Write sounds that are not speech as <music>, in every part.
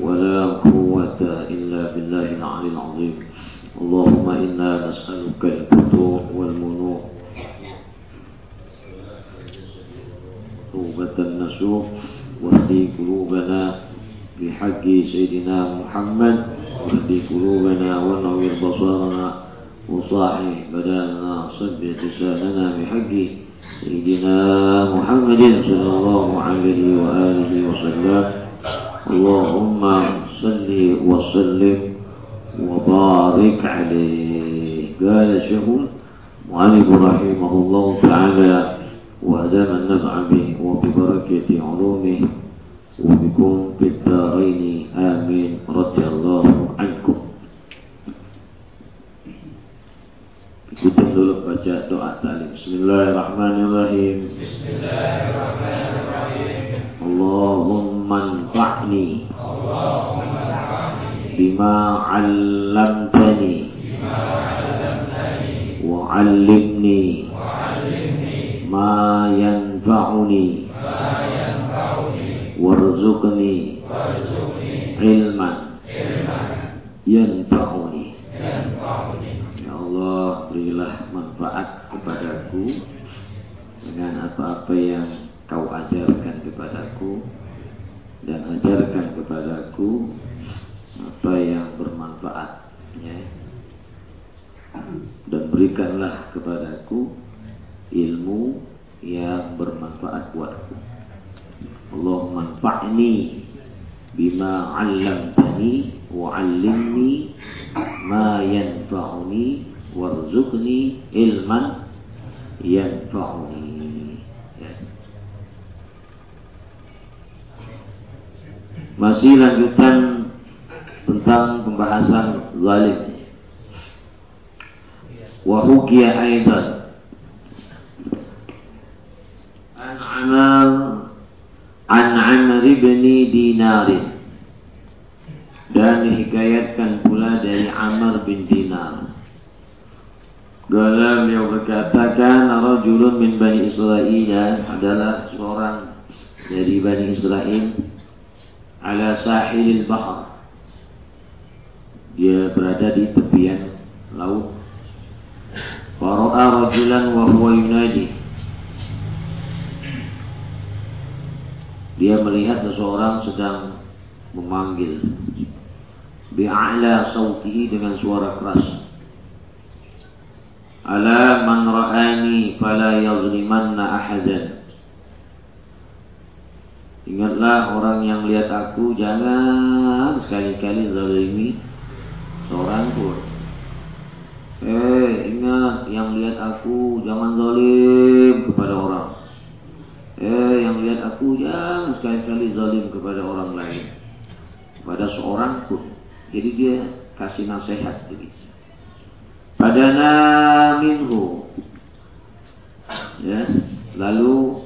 ولا قوة إلا بالله العلي العظيم. اللهم إنا نسألك الفتوح والمنوح توبة النسوح واهدي قلوبنا بحق سيدنا محمد. واهدي قلوبنا ونور بصارنا وصاحي بدانا صبت لساننا بحق سيدنا محمد صلى الله عليه وآله وسلم. اللهم صل وسلم وبارك عليه قال الشيخ معلم رحمه الله تعالى وأدام النفع به وببركة علومه وبكم في الدارين آمين رضي الله عنكم Kita dulu baca doa talim. Bismillahirrahmanirrahim. Bismillahirrahmanirrahim. Allahumma anfa'ni. Allahumma anfa'ni. Bima 'allamtani. Wa 'allimni. Ma yanfa'uni. Warzuqni. Ilman. Yanfa'uni. Ya Allah berilah manfaat kepadaku dengan apa-apa yang kau ajarkan kepadaku dan ajarkan kepadaku apa yang bermanfaat ya. dan berikanlah kepadaku ilmu yang bermanfaat buatku Allah manfa'ni bima 'allamtani wa 'allimni ma yanfa'uni warzuqni ilman yanfa'uni ya. Masih lanjutan tentang pembahasan zalim. Wa hukiya aidan an Amr an Amr ibn Dinar dan dihikayatkan pula dari Amr bin Dinar. Gala beliau berkata kan rajulun min Bani Israel adalah seorang dari Bani Israel ala sahilil bahar. Dia berada di tepian laut. Fara'a rajulan wa huwa yunadi. Dia melihat seseorang sedang memanggil bi'ala sautihi dengan suara keras. Ala man ra'ani fala yazlimanna ahadan. Ingatlah orang yang lihat aku jangan sekali-kali zalimi seorang pun. Eh, ingat yang lihat aku jangan zalim kepada orang. Eh, yang lihat aku jangan sekali-kali zalim kepada orang lain. Pada seorang pun. Jadi dia kasih nasihat begitu. Padana minhu. Ya, lalu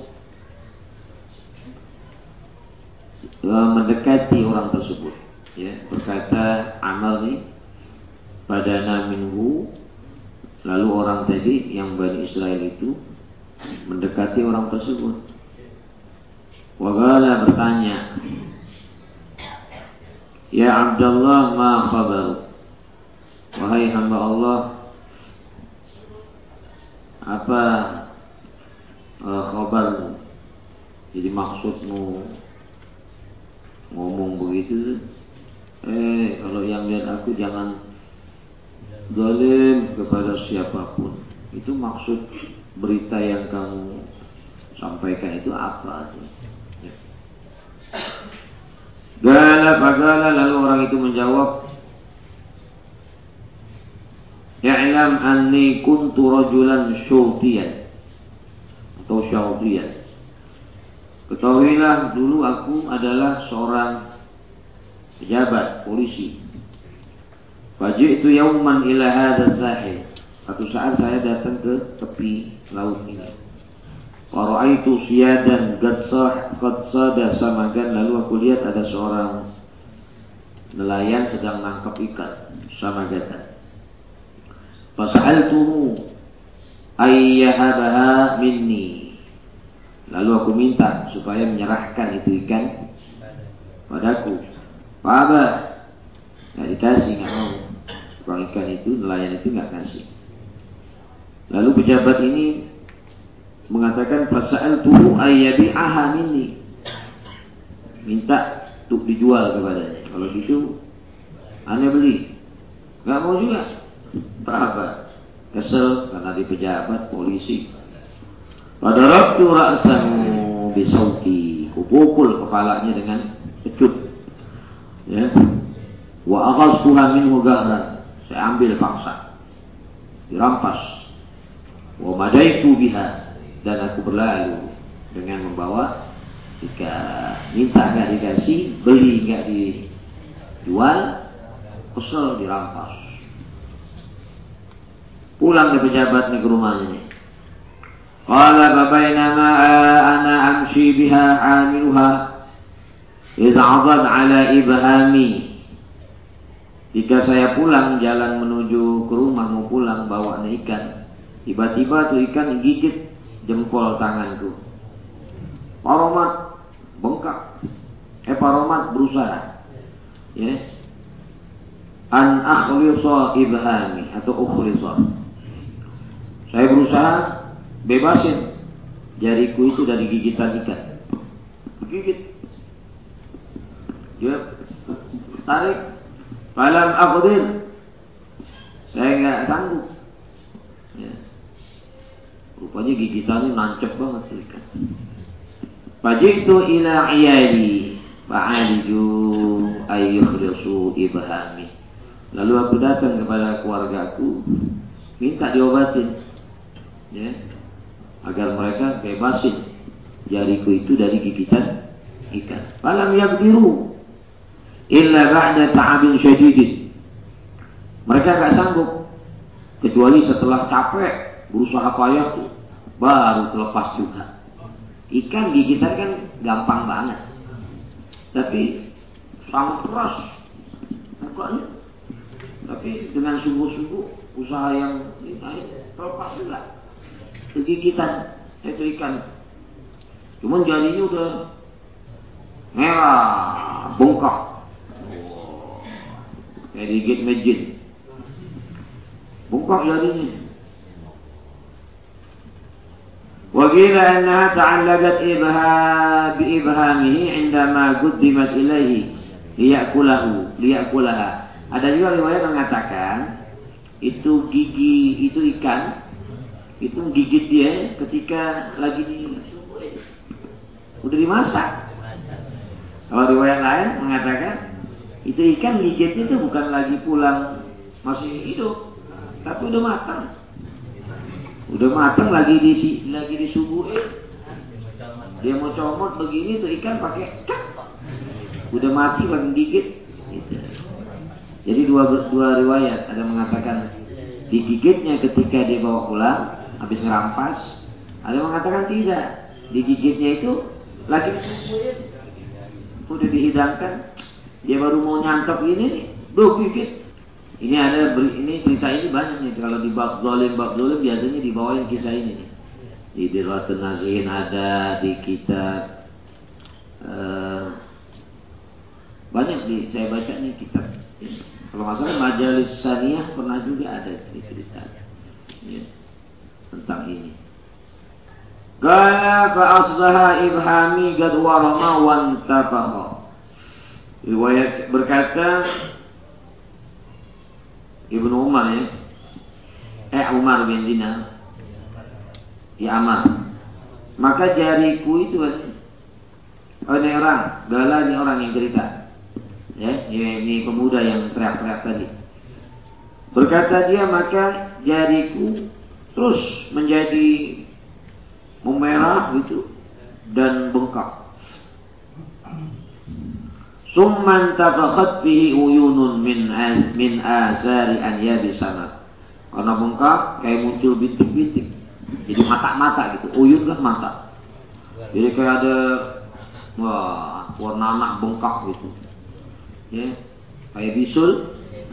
mendekati orang tersebut. Ya, berkata Amal nih pada minhu lalu orang tadi yang Bani Israel itu mendekati orang tersebut. Wagala bertanya, Ya Abdullah ma khabar? Wahai hamba Allah, apa uh, khabar? Jadi maksudmu ngomong begitu eh kalau yang lihat aku jangan zalim kepada siapa pun. Itu maksud berita yang kamu sampaikan itu apa ya. Gala lalu orang itu menjawab Ya'lam anni kuntu rajulan syutiyan atau syawtiyan Ketahuilah dulu aku adalah seorang pejabat, polisi. itu yauman ila hadha sahil. Satu saat saya datang ke tepi laut ini. Waraitu siyadan qad sada samagan lalu aku lihat ada seorang nelayan sedang nangkap ikan samagatan. Fas'altuhu ayyahabaha minni. Lalu aku minta supaya menyerahkan itu ikan padaku. Apa? Nggak dikasih, nggak mau. Tukang ikan itu, nelayan itu nggak kasih. Lalu pejabat ini mengatakan fasal tuhu aha minni. Minta untuk dijual kepadanya. Kalau gitu, aneh beli. Nggak mau juga. Apa? Kesel karena di pejabat polisi. Pada waktu ra'sahu bisauti. Kupukul kepalanya dengan pecut. Ya. Wa aghastuha minhu. Saya ambil paksa. Dirampas. Wa madaitu biha. Dan aku berlalu dengan membawa jika minta nggak dikasih, beli nggak dijual, kesel dirampas. Pulang ke pejabat nih ke rumahnya. Qala babainama ana amshi biha amiluha iz'adad ala ibhami. Jika saya pulang jalan menuju ke rumah mau pulang bawa ikan, tiba-tiba tuh ikan gigit jempol tanganku. Paromat bengkak. Eh paromat berusaha. Ya. An akhlisa ibhami atau ukhlisa. Saya berusaha bebasin jariku itu dari gigitan ikan. Gigit. Dia tarik. Falam aqdir. Saya nggak sanggup. Ya. Rupanya gigitannya nancep banget ikan. Fajitu ila iyali fa'aliju ayyukhlisu ibhami. Lalu aku datang kepada keluargaku minta diobatin ya, agar mereka bebasin jariku itu dari gigitan ikan. Falam yaqdiru illa ba'da ta'abin syadidin. Mereka gak sanggup kecuali setelah capek berusaha payah tuh baru terlepas juga. Ikan gigitan kan gampang banget. Tapi sangat keras. Pokoknya. Tapi dengan sungguh-sungguh usaha yang ini terlepas juga kegigitan itu ikan. Cuman jadinya udah merah, bongkak. Kayak digigit mejin. Bongkak jadinya. وقيل أنها تعلقت إبها بإبهامه عندما قدمت إليه ليأكله ليأكلها. Ada juga riwayat mengatakan itu gigi itu ikan itu gigit dia ketika lagi di udah dimasak. Kalau riwayat lain mengatakan itu ikan gigitnya itu bukan lagi pulang masih hidup, tapi udah matang. Udah matang lagi di lagi disuguhin. Dia mau comot begini tuh ikan pakai Udah mati lagi gigit. Gitu. Jadi dua dua riwayat ada mengatakan digigitnya ketika dia bawa pulang habis ngerampas. Ada yang mengatakan tidak. Digigitnya itu lagi. Udah dihidangkan. Dia baru mau nyantap ini. Duh gigit. Ini ada ini cerita ini banyak nih. Kalau di bab zolim bab zolim biasanya dibawain kisah ini nih. Di Dirwatun Nazihin ada di kitab uh, banyak di saya baca nih kitab. Kalau nggak salah majalis saniyah pernah juga ada cerita. Ya tentang ini. Gaya fa'asbaha ibhami warama wan tabaha. Riwayat berkata Ibnu Umar ya. Eh Umar bin Dinar. Ya Amar. Maka jariku itu Oh ini orang, gala ini orang yang cerita. Ya, ini pemuda yang teriak-teriak tadi. Berkata dia maka jariku terus menjadi memerah gitu dan bengkak. Summan tafakhat fihi uyunun min as min asari an yabisana. Karena bengkak kayak muncul bintik-bintik. Jadi mata-mata gitu. Uyun kan mata. Jadi kayak ada wah, warna anak bengkak gitu. Ya. Kayak bisul.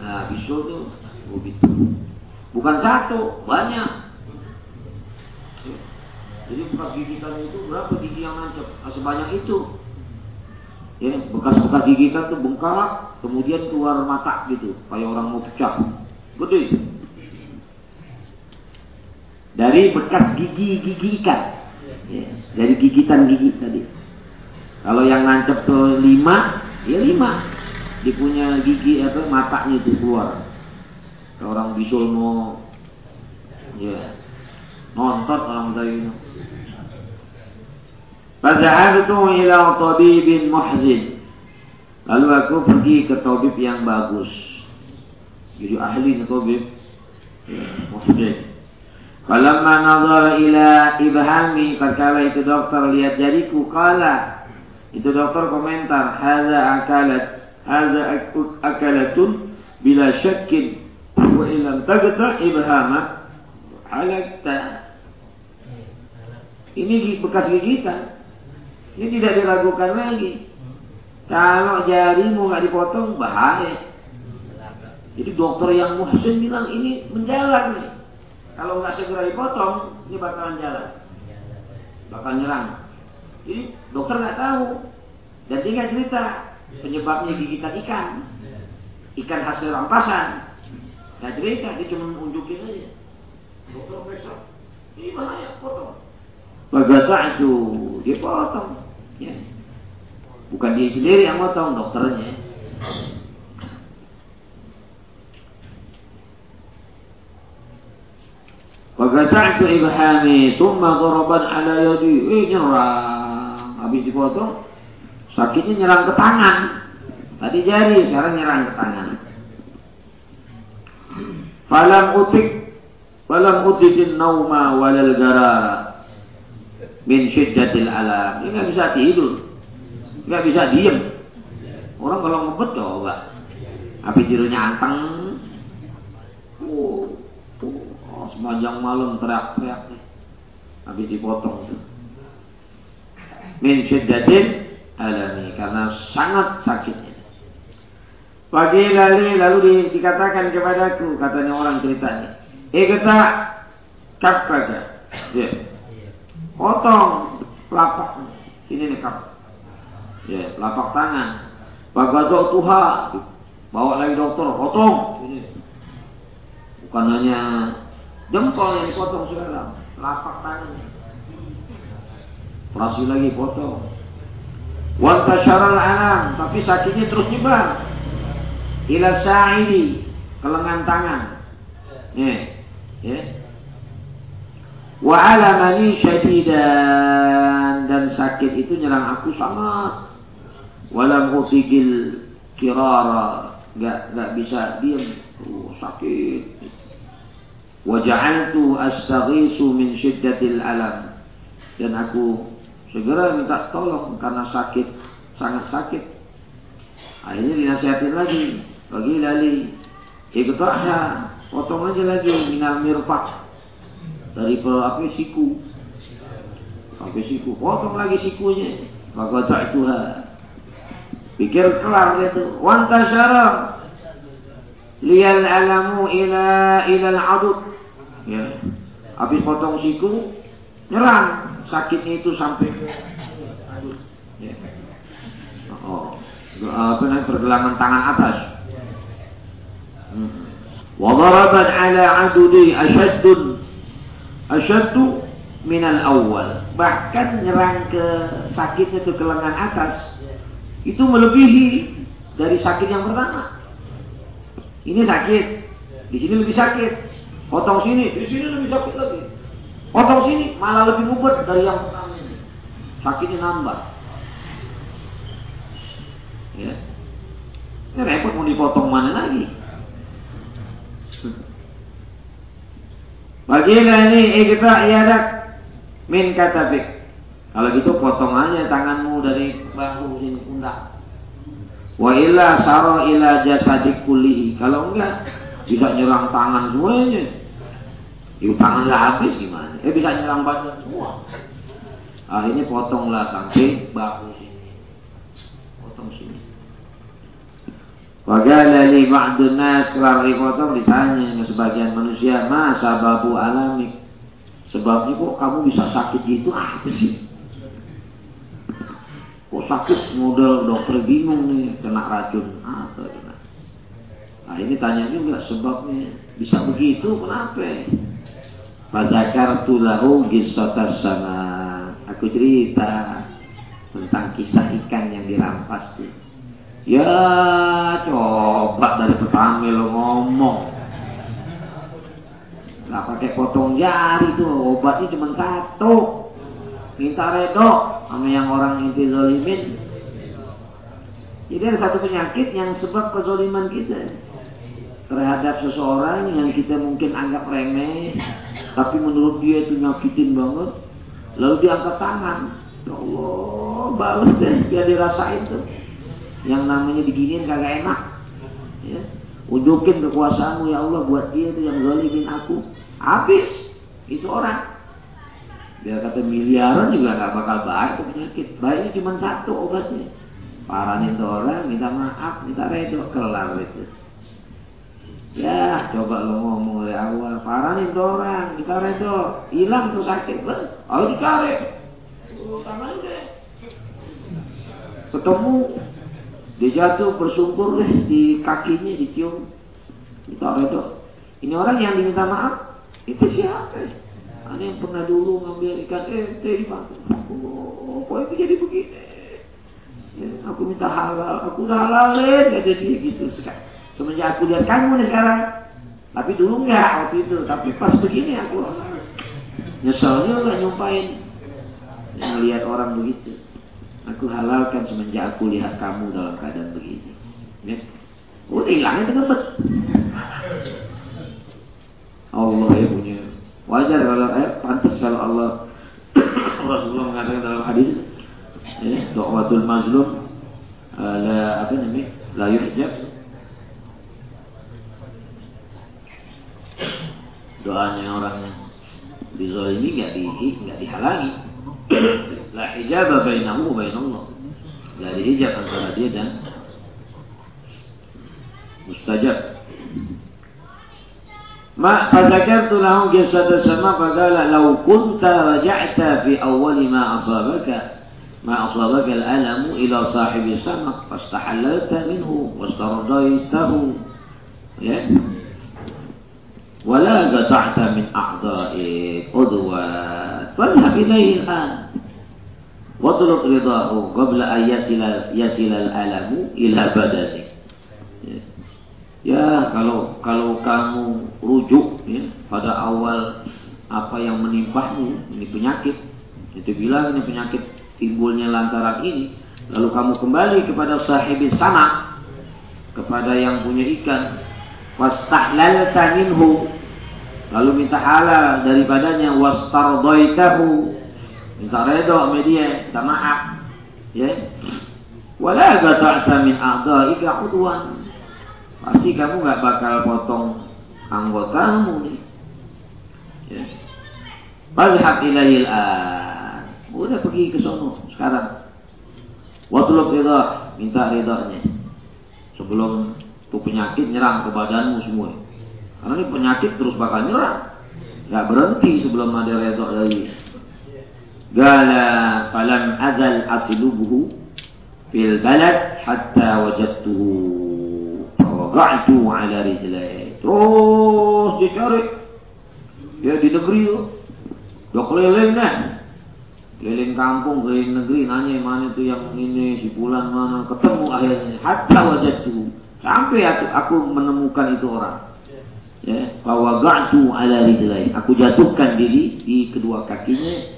Nah, bisul tuh oh gitu. Bukan satu, banyak. Jadi bekas gigitan itu berapa gigi yang nancap? Nah, sebanyak itu. Ya, bekas-bekas gigitan tuh bengkak, kemudian keluar mata gitu, kayak orang mau pecah. Gede. Dari bekas gigi-gigi ikan. Ya, dari gigitan gigi tadi. Kalau yang nancap ke lima, ya lima. Dia punya gigi apa matanya itu keluar. Kalau orang bisul mau ya nonton orang tadi. Itu ila tabibin muhzin. Lalu aku pergi ke tabib yang bagus. Jadi ahli tabib ya, muhzin. Falamma nazara ila ibhami tatkala itu dokter lihat jariku kala itu dokter komentar hadza akalat hadza akalatun bila syakkin wa ilam tagta ibhama halakta ini bekas gigitan ini tidak diragukan lagi kalau jarimu nggak dipotong bahaya jadi dokter yang muhsin bilang ini menjalan nih kalau nggak segera dipotong, ini bakalan jalan. Bakal nyerang. Jadi dokter nggak tahu. Dan dia cerita penyebabnya gigitan ikan. Ikan hasil rampasan. Nggak cerita, dia cuma unjukin aja. Dokter periksa. Ini bahaya, potong. Bagasa itu, dia potong. Ya. Bukan dia sendiri yang potong, dokternya. Wagasa'tu ibhami Tumma doroban ala yadi. Eh nyerang. Habis dipotong Sakitnya nyerang ke tangan. Tadi jari sekarang nyerang ke tangan. Falam utik Falam utikin nauma walal garara Min syiddatil alam Ini gak bisa tidur Gak bisa diem Orang kalau ngebet coba Api tirunya anteng Oh sepanjang malam teriak-teriak. Habis dipotong tuh. Min syiddatin alami karena sangat sakitnya. Pagi lalu di, dikatakan kepadaku katanya orang ceritanya. Eh kata kap saja. Ya. Potong lapak ini nih kap. Ya, lapak tangan. Bagaimana tuha bawa lagi dokter potong ini. Bukan hanya Jempol yang dipotong sekarang, lapak tangannya. Operasi lagi potong. Wantasyaral alam, tapi sakitnya terus nyebar. Ila sa'idi, kelengan tangan. Ya, ya. Wa alamani syadidan dan sakit itu nyerang aku sangat. Walam utigil kirara, nggak nggak bisa diam. Oh, sakit. Waja'altu astaghisu min syiddatil alam. Dan aku segera minta tolong karena sakit, sangat sakit. Akhirnya dinasihatin lagi, bagi lali. Iqta'ha, potong aja lagi minal mirfaq. Dari apa siku. Sampai siku, potong lagi sikunya. Maka ta'tuha. Pikir kelar gitu. Wantasyara liyal alamu ila ila al-adud ya habis potong siku nyerang sakitnya itu sampai ya. oh apa namanya pergelangan tangan atas hmm. Wadaraban ala adudi asyaddun asyaddu minal awal. Bahkan nyerang ke sakitnya itu ke lengan atas itu melebihi dari sakit yang pertama. Ini sakit, di sini lebih sakit. Potong sini, di sini lebih sakit lagi. Potong sini, malah lebih mubat dari yang pertama ini. Sakitnya nambah. Ya. Ini repot mau dipotong mana lagi. Bagilah ini eh kita iadak min katabik. Kalau gitu potong aja tanganmu dari bahu sini pundak. Wa illa saro ila jasadik kulihi. Kalau enggak, bisa nyerang tangan semuanya. Itu tangan nggak habis gimana? Eh bisa nyerang badan semua. Ini potonglah sampai bahu sini. Potong sini. Wagala li ba'dun nas kelar dipotong ditanya sebagian manusia, "Ma sababu alamik?" Sebabnya kok kamu bisa sakit gitu apa sih? Kok sakit model dokter bingung nih kena racun apa kena. Nah ini tanya juga sebabnya bisa begitu kenapa? Fadzakar tulahu gisotas sama aku cerita tentang kisah ikan yang dirampas tuh. Ya coba dari pertama lo ngomong. Gak pakai potong jari tuh obatnya cuma satu minta redo sama yang orang inti zolimin. Jadi ada satu penyakit yang sebab kezoliman kita terhadap seseorang yang kita mungkin anggap remeh, tapi menurut dia itu nyakitin banget. Lalu dia angkat tangan, ya Allah, balas deh, biar dirasain tuh. Yang namanya diginiin kagak enak. Ya. Unjukin kekuasaanmu ya Allah buat dia tuh yang zolimin aku. Habis itu orang. Biar kata miliaran juga nggak bakal baik tuh penyakit. Baiknya cuma satu obatnya. Paranin tuh orang, minta maaf, minta redo, kelar itu. Ya, coba lo ngomong dari awal. Paranin tuh orang, minta redo, hilang tuh sakit. Oh ditarik. Ketemu, dia jatuh bersungkur deh di kakinya dicium. Minta redo. Ini orang yang diminta maaf, itu siapa? Ada yang pernah dulu ngambil ikan ente di Oh, kok itu jadi begini? Ya, aku minta halal, aku udah halalin, gak jadi gitu. Semenjak aku lihat kamu nih sekarang. Tapi dulu enggak waktu itu, tapi pas begini aku nyeselnya lah nyumpain. Yang lihat orang begitu. Aku halalkan semenjak aku lihat kamu dalam keadaan begini. Ya. Udah hilangnya cepet. Allah ya punya Wajar kalau eh pantas kalau Allah <coughs> Rasulullah mengatakan dalam hadis ya, doatul mazlum uh, la apa namanya? la yuhjab doanya orang yang dizalimi nggak di nggak dihalangi hijab bainahu wa bainallah nggak ada hijab antara dia dan mustajab ما فذكرت له قصة السماء فقال لو كنت رجعت في أول ما أصابك ما أصابك الألم إلى صاحب السماء فاستحللت منه واسترضيته. ولا قطعت من أعضائك عضوات Fadhhab ilaihi al-an. رضاه ridahu qabla an yasila al-alamu ila badani. Ya. ya, kalau kalau kamu rujuk ya, pada awal apa yang menimpamu, ini penyakit. Itu bilang ini penyakit timbulnya lantaran ini. Lalu kamu kembali kepada sahibin sana, kepada yang punya ikan. Wastahlalta minhu lalu minta halal daripadanya wastardaitahu minta redha sama dia minta maaf ya wala gata'ta min a'dha'ika udwan pasti kamu nggak bakal potong anggotamu nih. Ya. Fazhab ilaihil an. Udah pergi ke sono sekarang. Watlub ridha, minta ridhonya. Sebelum tuh penyakit nyerang ke badanmu semua. Karena ini penyakit terus bakal nyerang. Gak berhenti sebelum ada ridho dari Gala falam azal atlubuhu fil balad hatta wajadtuhu Wada'tu ala rijlai. Terus dicari. Ya di negeri itu. Udah keliling dah. Keliling kampung, keliling negeri, nanya mana itu yang ini, si pulan mana. Ketemu akhirnya. Hatta wajatu. Sampai aku, aku menemukan itu orang. Ya, wada'tu ala rijlai. Aku jatuhkan diri di kedua kakinya.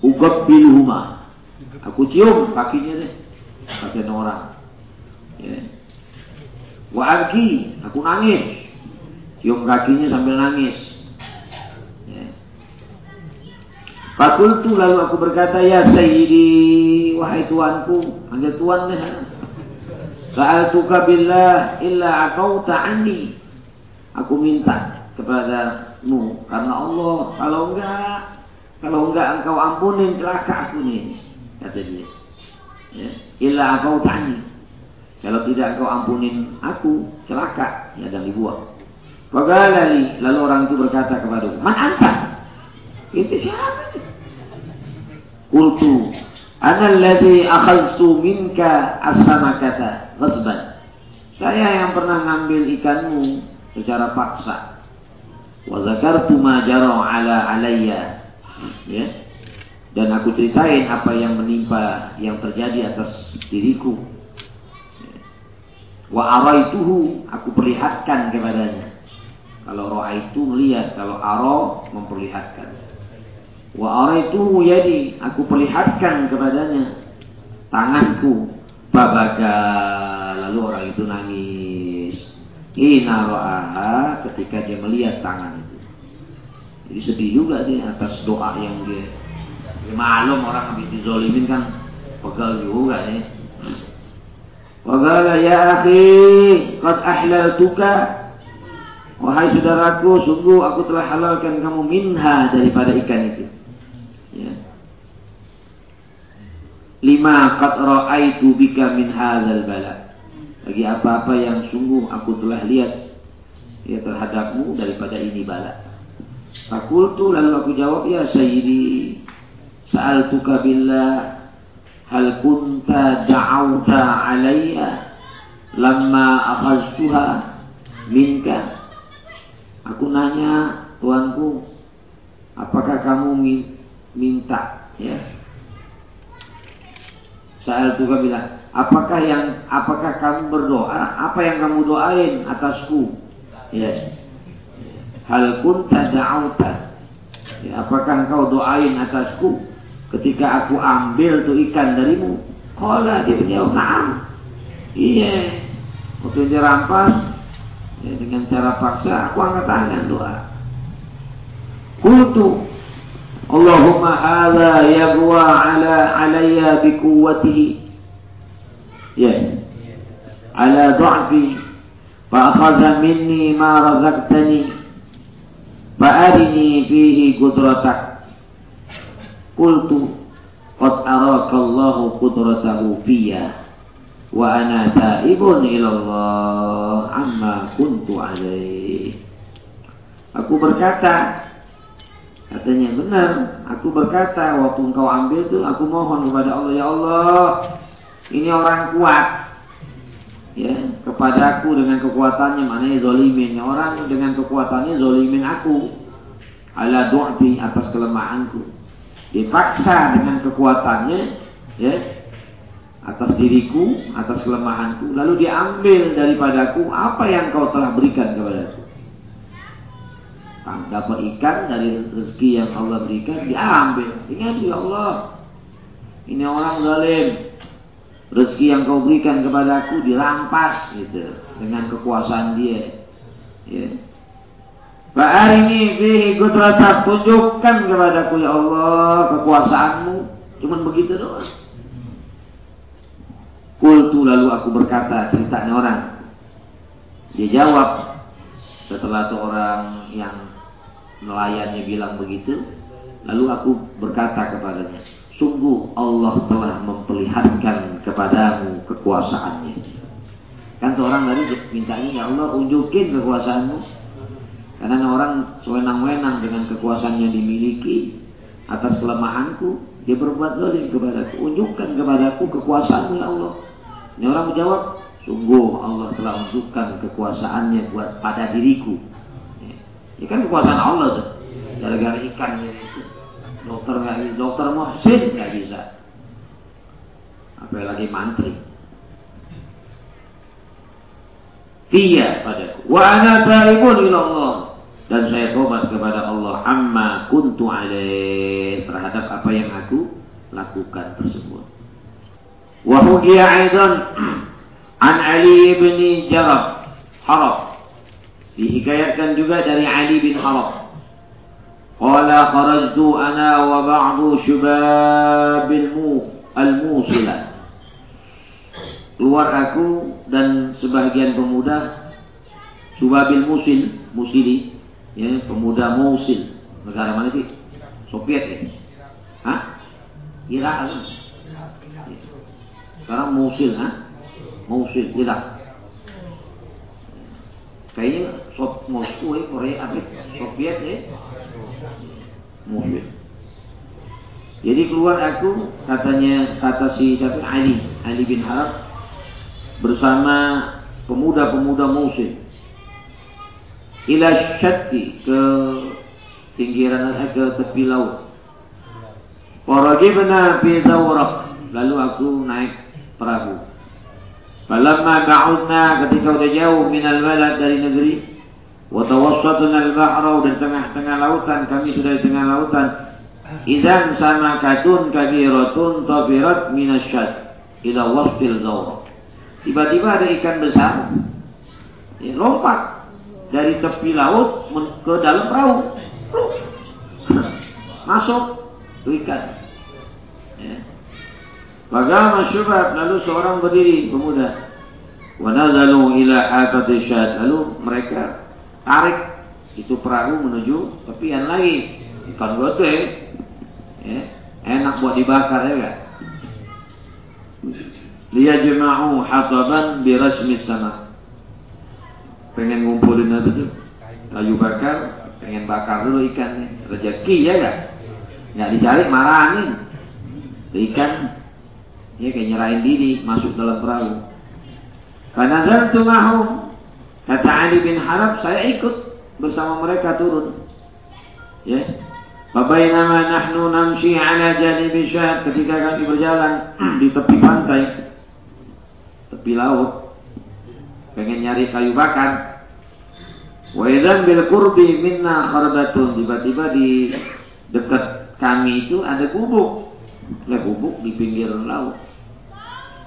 Ugab bilhuma. Aku cium kakinya deh. Kakinya orang. Ya. Wa abki, aku nangis. Cium kakinya sambil nangis. Ya. Fakultu lalu aku berkata, Ya Sayyidi, wahai tuanku. Panggil tuan deh. Sa'altuka billah illa akau ta'ani. Aku minta kepadamu karena Allah. Kalau enggak, kalau enggak engkau ampunin celaka aku nih. Kata dia. Ya. Illa akau ta'ani. Kalau tidak engkau ampunin aku, celaka. Ya dan dibuang. Fagalali. Lalu orang itu berkata kepada Man anta? Itu siapa? Kultu. Ana alladhi akhadtu minka as-samakata ghasban. Saya yang pernah ngambil ikanmu secara paksa. Wa zakartu ma ala alayya. Ya. Dan aku ceritain apa yang menimpa yang terjadi atas diriku. Wa araituhu, aku perlihatkan kepadanya. Kalau roa itu melihat, kalau aro memperlihatkan. Wa araituhu yadi, aku perlihatkan kepadanya tanganku. Babaga, lalu orang itu nangis. Ina ro'aha ketika dia melihat tangan itu. Jadi sedih juga dia atas doa yang dia. Ya malum orang habis dizolimin kan pegal juga ya. Wagala ya akhi, qad ahlaltuka. Wahai saudaraku, sungguh aku telah halalkan kamu minha daripada ikan itu. Ya. Lima qad ra'aitu bika min hadzal bala. Bagi apa-apa yang sungguh aku telah lihat ya terhadapmu daripada ini bala. Fakultu lalu aku jawab ya sayyidi sa'altuka billah hal kunta da'auta alayya lamma akhaztuha minka? Aku nanya tuanku apakah kamu minta? Ya. Saya juga bilang apakah yang apakah kamu berdoa? Apa yang kamu doain atasku? Ya. Hal kun tada'auta ya, apakah engkau doain atasku ketika aku ambil tuh ikan darimu? Kola dia menjawab na'am. Iya. Waktu dia rampas ya, dengan cara paksa aku angkat tangan doa. Kultu Allahumma hadha yabwa ala alayya bi ya. Ala dha'fi fa akhadha minni ma razaqtani fa arini fihi qudratak qultu qad araka Allahu qudratahu fiyya wa ana taibun ila Allah aku berkata Katanya benar, aku berkata waktu engkau ambil tuh aku mohon kepada Allah ya Allah, ini orang kuat. Ya, kepadaku dengan kekuatannya mana zolimin orang dengan kekuatannya zolimin aku ala du'bi atas kelemahanku dipaksa dengan kekuatannya ya atas diriku atas kelemahanku lalu diambil daripadaku apa yang kau telah berikan kepadaku dapat ikan dari rezeki yang Allah berikan diambil. Ingat ya Allah, ini orang zalim. Rezeki yang kau berikan kepadaku dirampas gitu dengan kekuasaan dia. Ya. ini fihi qudratak tunjukkan kepadaku ya Allah kekuasaanmu. Cuman begitu doang. Kultu lalu aku berkata ceritanya orang. Dia jawab setelah seorang yang nelayannya bilang begitu, lalu aku berkata kepadanya, sungguh Allah telah memperlihatkan kepadamu kekuasaannya. Kan seorang tadi minta ini, ya Allah unjukin kekuasaanmu. Karena orang sewenang-wenang dengan kekuasaan yang dimiliki atas kelemahanku, dia berbuat zalim kepadaku. Unjukkan kepadaku kekuasaanmu ya Allah. Ini orang menjawab, sungguh Allah telah unjukkan kekuasaannya buat pada diriku ini kan kekuasaan Allah tuh. Gara-gara ikannya itu. Dokter nggak bisa, dokter muhsin nggak bisa. Apalagi mantri. Iya padaku. Wa ana taibun Allah dan saya tobat kepada Allah amma kuntu alaih terhadap apa yang aku lakukan tersebut. Wa hukiya aidan an Ali bin Jarab Harab Dihikayatkan juga dari Ali bin Harab. Kharajtu ana wa ba'du syubab al-Musila. keluar aku dan sebagian pemuda Subabil Musil, Musili, ya, pemuda Musil. Negara mana sih? Soviet ya? Hah? Irak kan? Sekarang Musil, ha? Musil, Irak. Kayaknya Sop Moskow ya, Korea? Soviet ya? Musil. Jadi keluar aku katanya kata si satu Ali Ali bin Harab bersama pemuda-pemuda Musil ila syatti ke pinggiran eh, ke tepi laut. Warajibna fi zawraq. Lalu aku naik perahu. Falamma ba'udna ketika udah jauh minal balad dari negeri wa tawassatna al-bahra dan tengah-tengah lautan kami sudah di tengah lautan idan sama katun kabiratun tabirat minasyad ila wasfil zawraq. Tiba-tiba ada ikan besar ya, lompat dari tepi laut ke dalam perahu. Masuk ikan. Ya. Bagaimana lalu seorang berdiri pemuda. Wanazalu ila hatati syad. Lalu mereka tarik itu perahu menuju tepian lagi. Ikan gede. Ya. Enak buat dibakar ya kan? Liyajma'u hataban birasmi sama pengen ngumpulin apa tuh kayu bakar pengen bakar dulu ikan nih rezeki ya gak nggak dicari marahin ikan ya kayak nyerahin diri masuk dalam perahu karena zantu mahum kata Ali bin Harab saya ikut bersama mereka turun ya Babainama nahnu namshi ala janibi syad ketika kami berjalan di tepi pantai tepi laut pengen nyari kayu bakar. Wa bil qurbi minna kharbatun tiba-tiba di dekat kami itu ada gubuk. Ada gubuk di pinggir laut.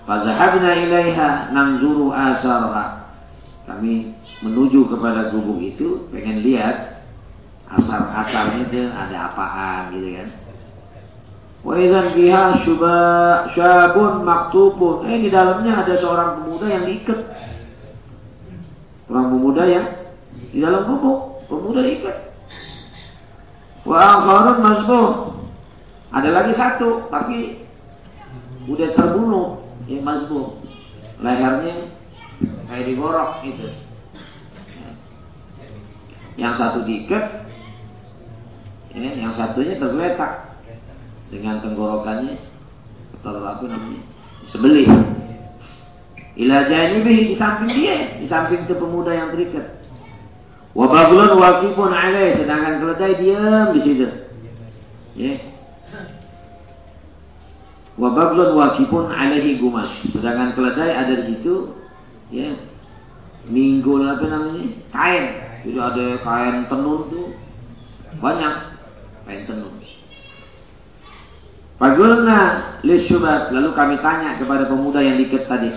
Fazahabna ilaiha nanzuru asarha. Kami menuju kepada gubuk itu pengen lihat asar-asarnya itu ada apaan gitu kan. Wa idzan fiha syabun maktubun. Eh di dalamnya ada seorang pemuda yang diikat Orang pemuda yang di dalam bubuk, pemuda ikat. Wa akharun masbuh. Ada lagi satu, tapi udah terbunuh, yang masbuh. Lehernya kayak digorok gitu. Yang satu diikat, ya, yang satunya tergeletak dengan tenggorokannya atau apa namanya sebelih Ila janibihi di samping dia, di samping itu pemuda yang terikat. Wa baghlun waqifun sedangkan keledai diam di situ. Ya. Wa baghlun alaihi gumas. Sedangkan keledai ada di situ, ya. Minggul apa namanya? Kain. Jadi ada kain tenun tuh banyak kain tenun. Fagulna lisyubat. Lalu kami tanya kepada pemuda yang diket tadi.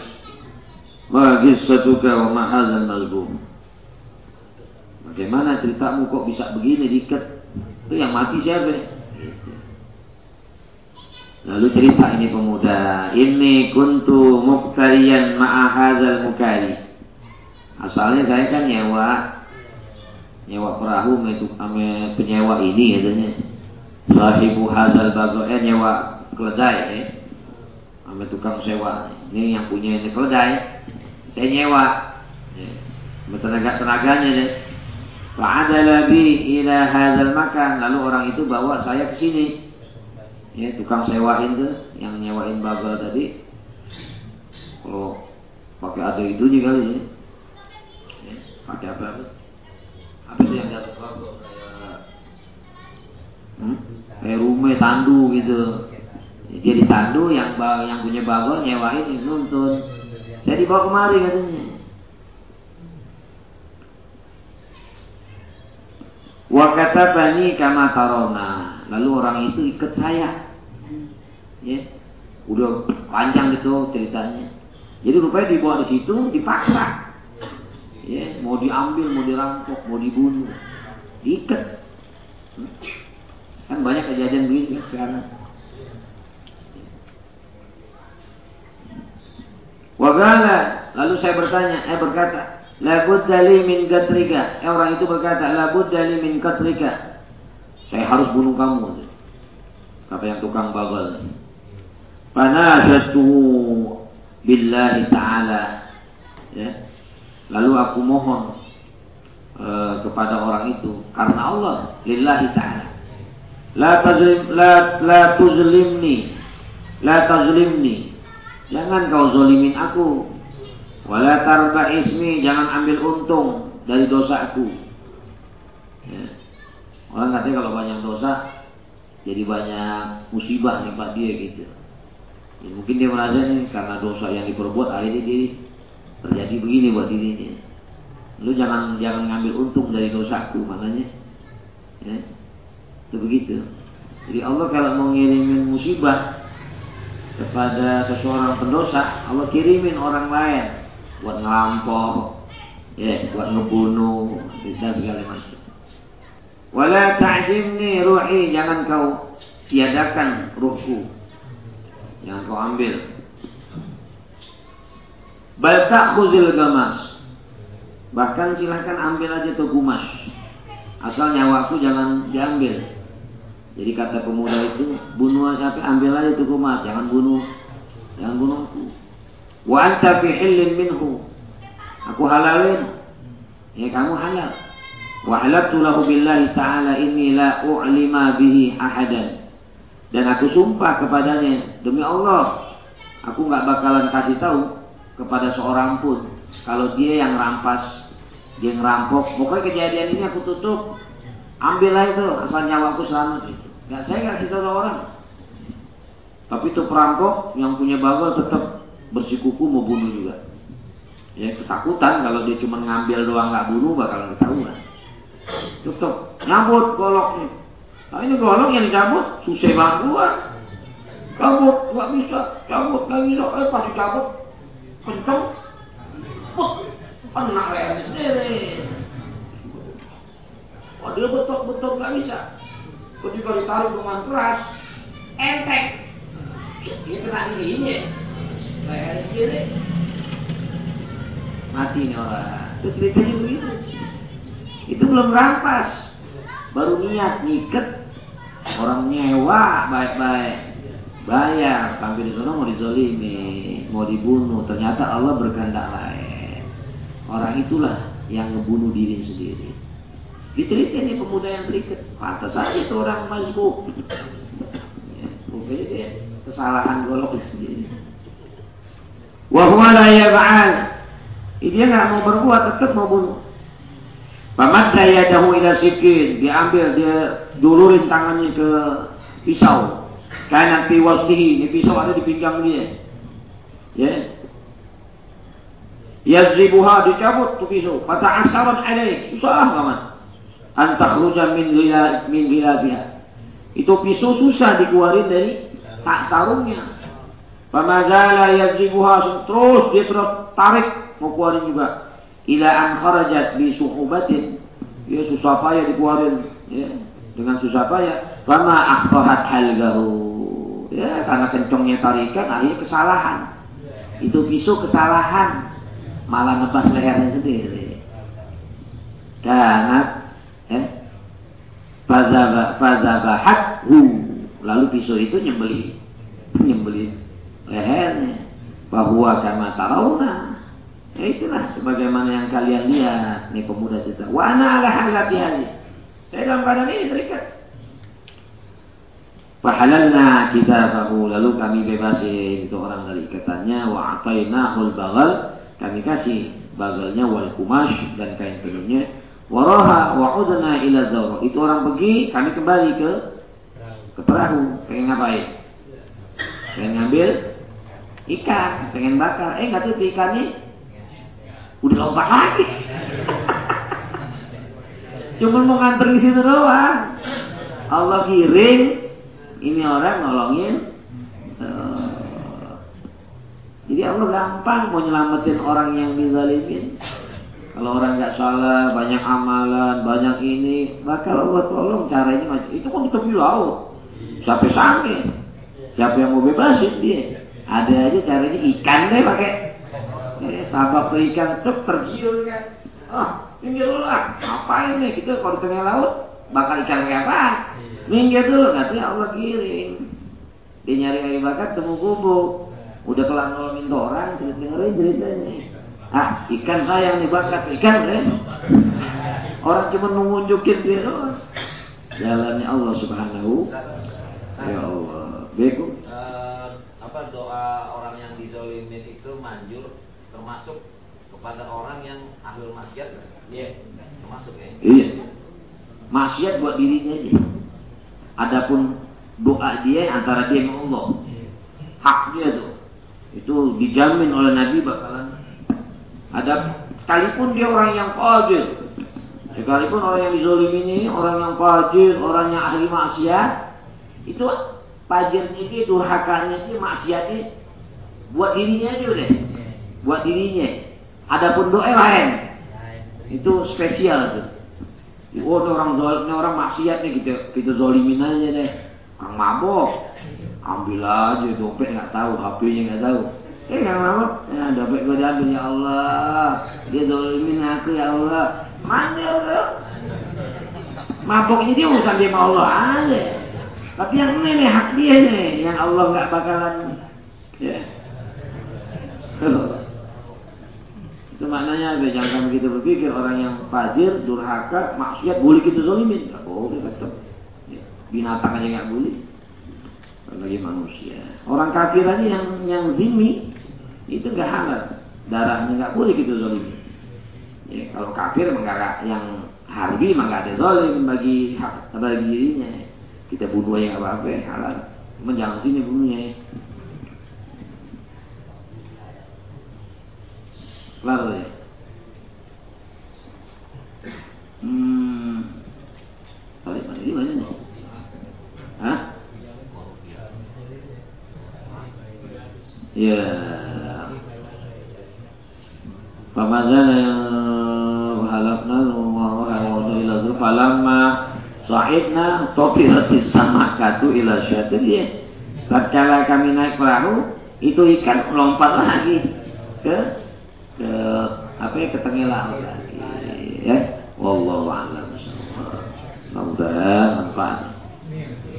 Ma qissatuka wa ma hadzal mazlum? Bagaimana ceritamu kok bisa begini diket? Itu yang mati siapa? Lalu cerita ini pemuda, ini kuntu muktarian ma'a hadzal mukari. Asalnya saya kan nyewa nyewa perahu sama penyewa ini katanya. Sahibu hadzal bago eh nyewa keledai eh. Sama tukang sewa. Ini yang punya ini keledai saya nyewa ya. tenaga tenaganya deh Fa'adala bi ila hadzal makan lalu orang itu bawa saya ke sini ya tukang sewain tuh yang nyewain bagal tadi kalau pakai ada itu juga ya, ya pakai apa apa apa itu yang jatuh bagal kayak hmm? kayak rumah tandu gitu jadi tandu yang yang punya bagal nyewain nuntun saya dibawa kemari katanya. Wa bani kama tarona. Lalu orang itu ikut saya. Ya. Udah panjang gitu ceritanya. Jadi rupanya dibawa di situ dipaksa. Ya, mau diambil, mau dirampok, mau dibunuh. Diikat. Kan banyak kejadian begini kan sekarang. Wagala. Lalu saya bertanya, eh berkata, Labud dali min katrika. Eh, orang itu berkata, Labud dali min katrika. Saya harus bunuh kamu. Kata yang tukang bagal. Panajatu billahi ta'ala. Ya. Lalu aku mohon uh, kepada orang itu karena Allah lillahi ta'ala. La tazlim la la tuzlimni. La tazlimni. Jangan kau zolimin aku. Wala tarba ismi, jangan ambil untung dari dosaku. Ya. Orang katanya kalau banyak dosa, jadi banyak musibah nih pak dia gitu. Ya, mungkin dia merasa nih karena dosa yang diperbuat akhirnya dia terjadi begini buat dirinya. Lu jangan jangan ngambil untung dari dosaku makanya. Ya. Itu begitu. Jadi Allah kalau mau ngirimin musibah kepada seseorang pendosa, Allah kirimin orang lain buat ngelampau, ya, buat ngebunuh, bisa segala macam. Wala ta'jimni ruhi, jangan kau tiadakan ruhku. Jangan kau ambil. Bal ta'khuzil gamas. Bahkan silahkan ambil aja tuh gumas. Asal nyawaku jangan diambil. Jadi kata pemuda itu, bunuh aja, ambil aja tuh gumas, jangan bunuh, jangan bunuh aku. Wa anta fi minhu. Aku halalin. Ya kamu halal. Wa halabtu lahu billahi ta'ala inni la u'lima bihi ahadan. Dan aku sumpah kepadanya demi Allah, aku nggak bakalan kasih tahu kepada seorang pun kalau dia yang rampas, dia yang rampok. Pokoknya kejadian ini aku tutup. Ambillah itu asal nyawaku selamat itu. Gak saya nggak kasih tahu orang. Tapi itu perampok yang punya bagal tetap bersikuku mau bunuh juga. Ya ketakutan kalau dia cuma ngambil doang nggak bunuh bakal ketahuan. Tutup, nyabut goloknya. Ini golok yang dicabut susah banget gua. Cabut nggak bisa, cabut nggak bisa, eh pasti cabut, kenceng, kena lehernya sendiri. Oh dia betok-betok nggak bisa. Ketika ditarik dengan keras, entek. Dia kena ini leher kiri mati nih orang. Itu ceritanya begitu. Itu belum rampas baru niat ngiket orang nyewa baik-baik. Bayar sampai di sana mau dizolimi mau dibunuh. Ternyata Allah berkehendak lain. Orang itulah yang ngebunuh diri sendiri. Diceritain nih pemuda yang terikat pantas saja itu orang mungkin dia kesalahan golok sendiri. Wahwa la yaf'al. Dia nggak mau berbuat, tetap mau bunuh. Pamadda yadahu ila sikin. Dia ambil, dia dulurin tangannya ke pisau. Karena fi wasihi. Ini pisau ada di pinggang dia. Ya. Yazribuha dicabut tuh pisau. Kata asaran alaih. Susah kaman. Antakhruja min ghilab min ghilabiha. Itu pisau susah dikeluarin dari tak sarungnya. Pamazala yajibuha terus dia terus tarik mau keluarin juga. Ila an kharajat bi suhubatin. Ya susah payah dikeluarin ya dengan susah payah. Fama akhtahat halgahu. Ya karena kencongnya tarikan akhirnya kesalahan. Itu pisau kesalahan. Malah ngebas lehernya sendiri. Dan eh fazabahat hu. Lalu pisau itu nyembeli nyembeli lehernya bahwa kama tarawna ya itulah sebagaimana yang kalian lihat nih pemuda kita. Wa ana ala halati saya dalam keadaan ini terikat. Fahalalna bahu lalu kami bebasin itu orang dari ikatannya. Wa atainahul bagal kami kasih bagalnya wal kumash dan kain tenunnya waraha wa udna ila zawra. Itu orang pergi kami kembali ke ke perahu. Pengen ngapain? Pengen ngambil ikan pengen bakar. Eh nggak tuh ikannya udah lompat lagi. Cuma mau nganter di situ doang. Allah kirim ini orang nolongin. Uh, jadi Allah gampang mau nyelamatin orang yang dizalimin. Kalau orang nggak salah banyak amalan banyak ini bakal Allah tolong caranya macam itu kan tepi laut. Siapa sangke siapa yang mau bebasin dia? Ada aja caranya ikan deh pakai sahabat ke ikan cep tergiur kan. Ah, minggir dulu lah. Apa ini kita kalau di tengah laut bakal ikan kayak apa? Minggir dulu nanti Allah giring. Dia nyari air bakat temu kubu. Udah kelar nolongin orang, cerita dengerin ceritanya. Ah, ikan sayang nih bakat ikan deh. Orang cuma nunjukin dia doang. Jalannya Allah Subhanahu. Ya Allah. Beku. Eh, apa doa orang yang dizolimin itu manjur termasuk kepada orang yang ahli maksiat Iya. Termasuk ya. Iya. Maksiat buat dirinya aja. Adapun doa dia antara dia sama Allah. Hak dia tuh. Itu dijamin oleh Nabi bakalan ada sekalipun dia orang yang fajir. Sekalipun orang yang dizolimi ini orang yang fajir, orang yang ahli maksiat, itu fajirnya dia, durhakanya dia, maksiatnya buat dirinya aja udah. Buat dirinya. Adapun doa lain. Itu spesial tuh. Oh, ini orang zolim, orang maksiat nih kita kita zolimin aja deh. Kang mabok, ambil aja dompet nggak tahu, HP-nya nggak tahu. Eh kang mabok, ya dompet gue diambil ya Allah. Dia zolimin aku ya Allah. Mana ya Allah? Maboknya dia urusan dia sama Allah aja. Tapi yang ini nih hak dia nih, yang Allah nggak bakalan ya. Itu maknanya apa? Jangan kita berpikir orang yang fajir, durhaka, maksiat boleh kita zolimin. Gak boleh tetap. Ya, binatang aja nggak boleh. Bagi manusia. Orang kafir aja yang yang zimi itu nggak halal. Darahnya nggak boleh kita zolimin. Ya, kalau kafir emang yang harbi emang gak ada zolim bagi hak bagi dirinya. Kita bunuh yang apa-apa halal. Jangan sini bunuhnya. Lalu ya. Hmm. Mana ini mana nih? Hah? Ya. Pemazana yang halafna wa ila falamma sa'idna topiratis sama katu ila syatir ya. Tatkala kami naik perahu, itu ikan lompat lagi ke ke apa ya ke tengah laut lagi ya wallahu a'lam mudah-mudahan manfaat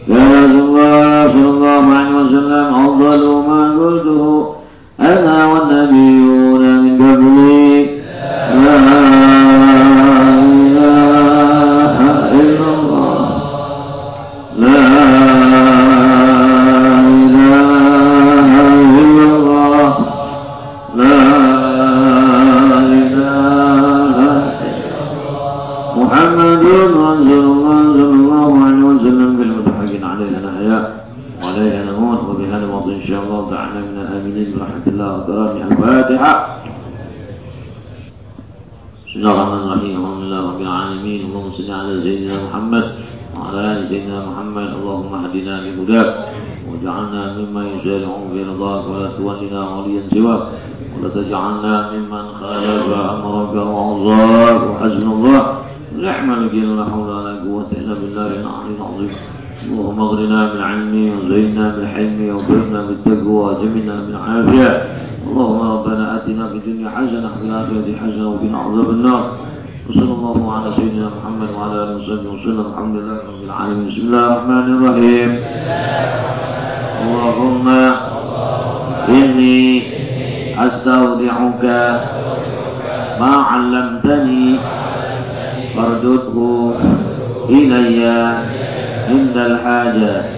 Ya Rasulullah sallallahu alaihi wasallam afdalu ma qultuhu ana wan nabiyyuna min qabli رب العالمين. اللهم صل على سيدنا محمد وعلى آل سيدنا محمد. اللهم اهدنا بهداك واجعلنا ممن يسارع في رضاك ولا تولنا وليا سواك ولا تجعلنا ممن خالف أمرك وعصاك. وحسن الله. نعم الوكيل لا حول ولا قوة إلا بالله العلي العظيم. اللهم اغرنا بالعلم وزينا بالحلم وبرنا بالتقوى وجمنا بالعافية. اللهم ربنا آتنا في الدنيا حسنة وفي الآخرة حسنة وقنا عذاب النار. وصلى الله على سيدنا محمد وعلى آله وصحبه وسلم. الحمد لله رب العالمين. بسم الله الرحمن الرحيم. اللهم إني أستودعك ما علمتني فاردده إلي عند الحاجة.